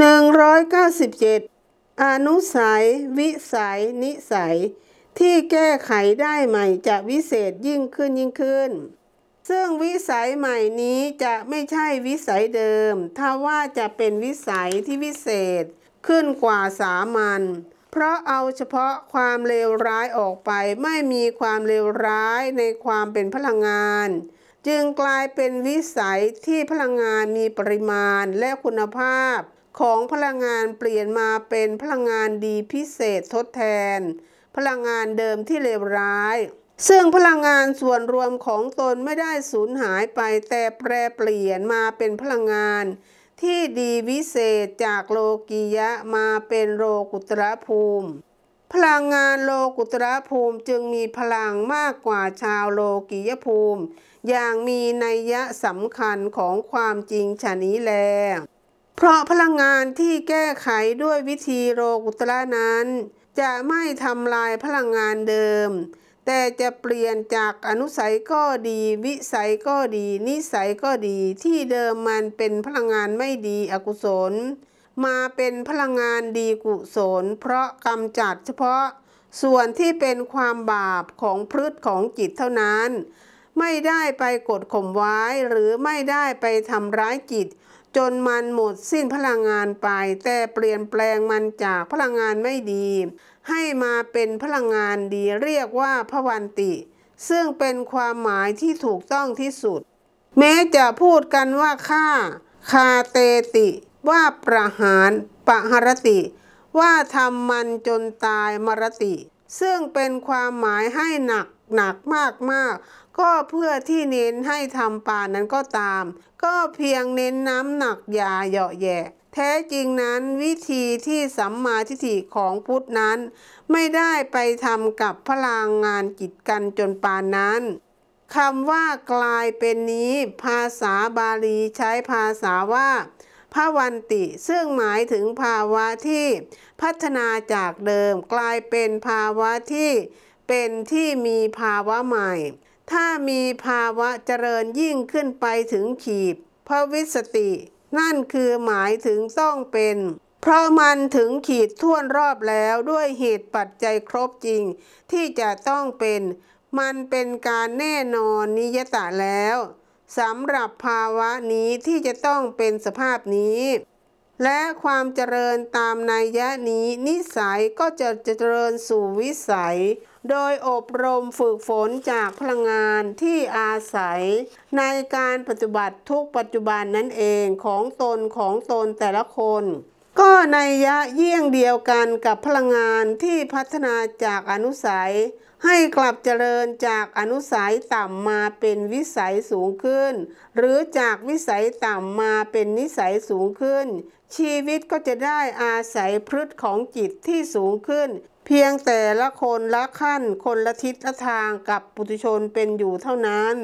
197 อนุสัย วิสัย นิสัย ที่แก้ไขได้ใหม่จะวิเศษยิ่งขึ้นยิ่งขึ้น ซึ่งวิสัยใหม่นี้จะไม่ใช่วิสัยเดิม ถ้าว่าจะเป็นวิสัยที่วิเศษขึ้นกว่าสามัญเพราะเอาเฉพาะความเลวร้ายออกไปไม่มีความเลวร้ายในความเป็นพลังงาน จึงกลายเป็นวิสัยที่พลังงานมีปริมาณและคุณภาพ ของพลังงานเปลี่ยนมาเป็นพลังงานดีพิเศษทดแทน พลังงานเดิมที่เลวร้าย ซึ่งพลังงานส่วนรวมของตนไม่ได้สูญหายไปแต่แปรเปลี่ยนมาเป็นพลังงาน ที่ดีวิเศษจากโลกียะมาเป็นโลกุตระภูมิ พลังงานโลกุตระภูมิจึงมีพลังมากกว่าชาวโลกียภูมิ อย่างมีนัยยะสำคัญของความจริงชะนี้แล เพราะพลังงานที่แก้ไขด้วยวิธีโลกุตระนั้น จะไม่ทำลายพลังงานเดิม แต่จะเปลี่ยนจากอนุสัยก็ดี วิสัยก็ดี นิสัยก็ดี ที่เดิมมันเป็นพลังงานไม่ดีอกุศล มาเป็นพลังงานดีกุศล เพราะกำจัดเฉพาะส่วนที่เป็นความบาปของพฤตของจิตเท่านั้น ไม่ได้ไปกดข่มไว้หรือไม่ได้ไปทำร้ายจิต จนมันหมดสิ้นพลังงานไป แต่เปลี่ยนแปลงมันจากพลังงานไม่ดี ให้มาเป็นพลังงานดีเรียกว่าพวันติ ซึ่งเป็นความหมายที่ถูกต้องที่สุด แม้จะพูดกันว่าฆ่า คาเตติ ว่าประหารปะหรติ ว่าทำมันจนตายมรติ ซึ่งเป็นความหมายให้หนัก หนักมากมากก็เพื่อที่เน้นให้ทำปานั้นก็ตาม ก็เพียงเน้นน้ำหนักยาเหยาะแยะแท้จริงนั้นวิธีที่สัมมาทิฏฐิของพุทธนั้น ไม่ได้ไปทำกับพลังงานจิตกันจนปานนั้นคำว่ากลายเป็นนี้ ภาษาบาลีใช้ภาษาว่าพระวันติ ซึ่งหมายถึงภาวะที่พัฒนาจากเดิม กลายเป็นภาวะที่ เป็นที่มีภาวะใหม่ ถ้ามีภาวะเจริญยิ่งขึ้นไปถึงขีดพระวิสติ นั่นคือหมายถึงต้องเป็น เพราะมันถึงขีดท่วนรอบแล้วด้วยเหตุปัจจัยครบจริง ที่จะต้องเป็น มันเป็นการแน่นอนนิยตะแล้วสำหรับภาวะนี้ที่จะต้องเป็นสภาพนี้ และความเจริญตามนัยยะนี้นิสัยก็จะเจริญสู่วิสัย โดยอบรมฝึกฝนจากพลังงานที่อาศัย ในการปฏิบัติทุกปัจจุบันนั่นเองของตนของตนแต่ละคน ก็ในยยะเยี่ยงเดียวกันกับพลังงานที่พัฒนาจากอนุสัย ให้กลับเจริญจากอนุสัยต่ำมาเป็นวิสัยสูงขึ้น หรือจากวิสัยต่ำมาเป็นนิสัยสูงขึ้น ชีวิตก็จะได้อาศัยพฤติของจิตที่สูงขึ้น เพียงแต่ละคนละขั้นคนละทิศละทางกับปุถุชนเป็นอยู่เท่านั้น